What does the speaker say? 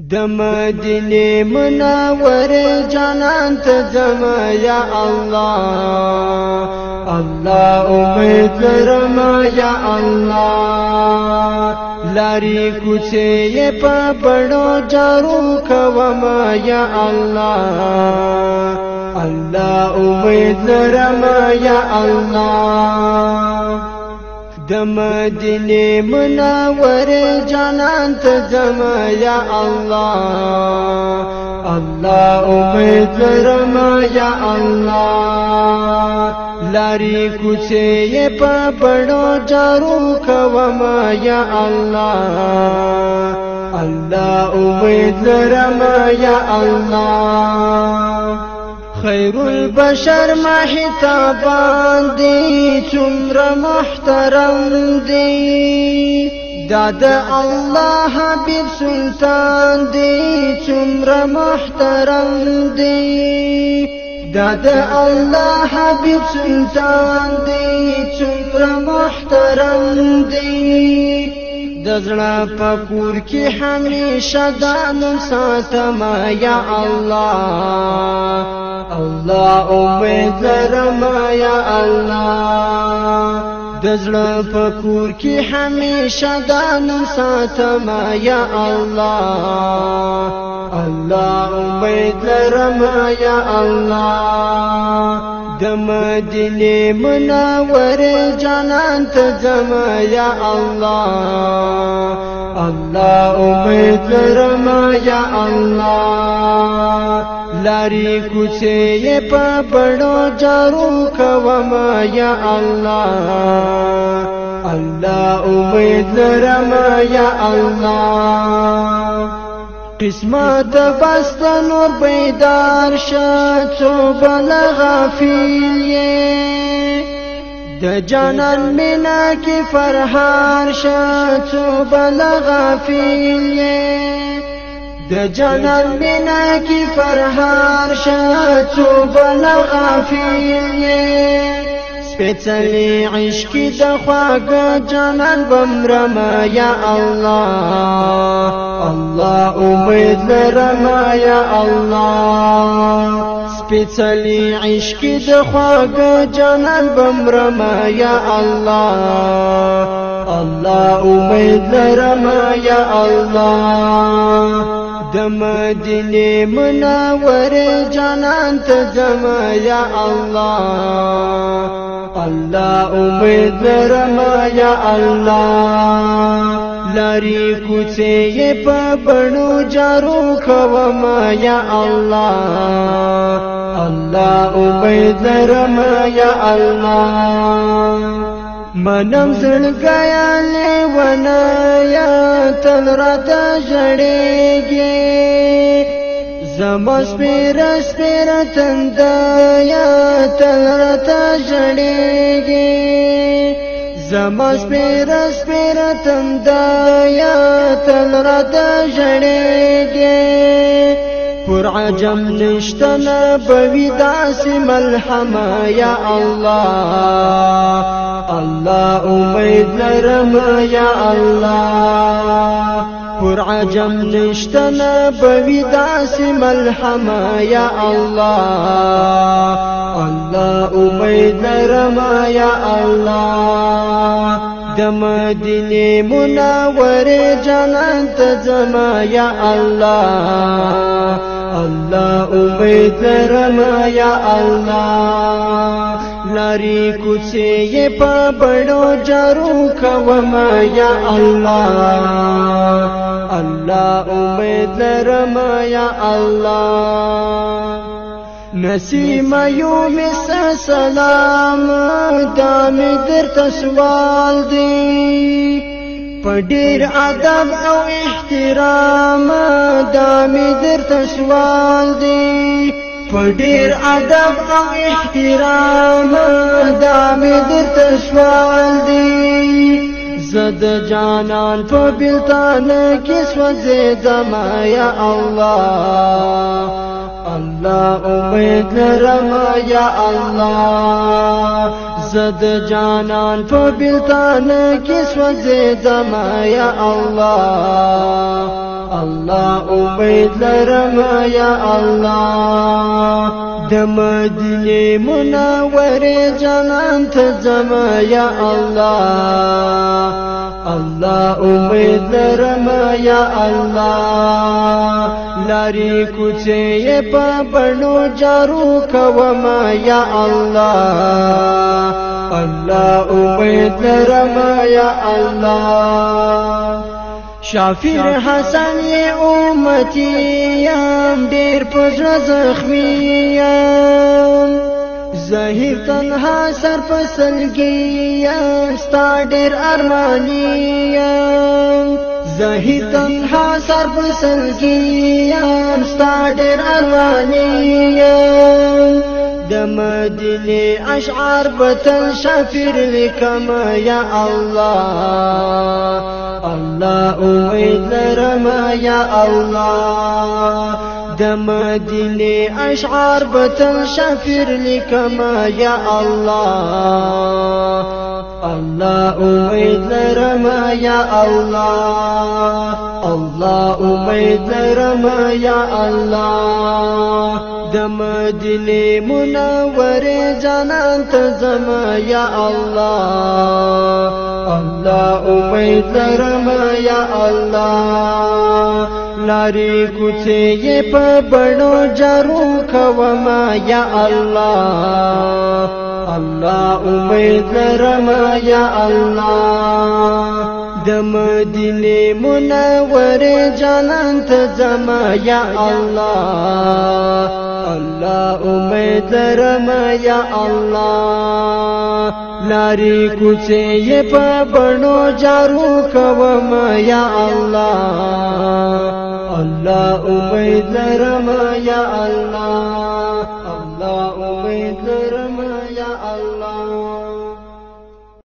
د مدینه منور جانان ته زما یا الله الله امید لرم یا الله لاری کوڅه په بڑو جارو کوم یا الله الله امید لرم یا الله د مدینه منور جانان ته زما یا الله الله امید لرم یا الله لاری کوڅه په بڑو جارو کوم یا الله الله امید لرم یا الله خير البشر ما حتابان دي تمر محترم دي داد الله حبيب سلطان دي تمر محترم دي داد الله حبيب سلطان دي تمر محترم دي دزړه پکور کې همیشه دا نن ساتم یا الله الله امید لرم یا الله دزړه په کور کې هميشه دا نن ساتما يا الله الله امید لرم يا الله د مدینه منور جانان ته زم يا الله الله امید لرم يا الله لاري کوڅې په بڼو جارو کوما یا الله الله امید لرم یا الله قسمت بست نور بیدار شه چو بل غافل یې د جانان مینا کې فرهار شه چو بل غافل یې د جنان بنا کی فرهار شاتو بل غافل یې سپېڅلې عشق د خواږه جنان بمرما یا الله الله امید لرما یا الله سپیڅلی عشق د خواږه جنان بمرما یا الله الله امید لرما یا الله د مدینه منور جانان ته زما یا الله الله امید لرما یا الله لری کوڅه په بڼو جارو خوما یا الله الله امید لرما یا الله منم زړګیا له ونه یا تل راته ژړېږي زما سپېره سپېره تنده یا تل راته ژړېږي زما سپېره سپېره تنده یا تل راته ژړېږي نور عجم نشتنا بوی داس ملحما یا الله الله امید لرم یا الله پر عجم نشتنا بوی داس ملحما یا الله الله امید لرم یا الله دم مدینه منور جنان تزما یا الله امید لرم یا الله لاري کوڅې په بڑو جارو کوم یا الله الله امید لرم یا الله نسیم یو مس سلام دا می درته سوال دی په ډیر ادب او احترام دا می درته سوال دی په ډیر ادب او احترام دا می درته سوال دی زد جانان په بلتان کې سوځې زما یا الله اللہ امید لرم یا اللہ زد جانان په بلتان کې سوځې دم یا الله الله امید لرم یا الله د مدینه منورې جنان ته زم یا الله الله امید لرم یا الله لري کوڅې په بڼو جارو کوما یا الله الله امید لرم یا الله شافیر حسن امتی یم ډیر پزړه زخمی یم زهیر تنها سر پسلګی یم ستا ډیر ارمانی یم زهی تنها سر پر سرگیان ستا ډېر ارمانی د مدینه اشعار بتن شفیر لیکم یا الله الله امید لرم يا الله د مدینه اشعار بتن شفیر لیکم یا الله الله امید لرم یا الله الله امید لرم یا الله د مدینه منورې جانان ته زما یا الله الله امید لرم یا الله لارې کوڅې په بڼو جارو کوما یا الله الله امید لرم یا الله د مدینه منور جانان ته زما یا الله الله امید لرم یا الله لاری کوڅه په بڼو جارو کوم یا الله الله امید لرم یا الله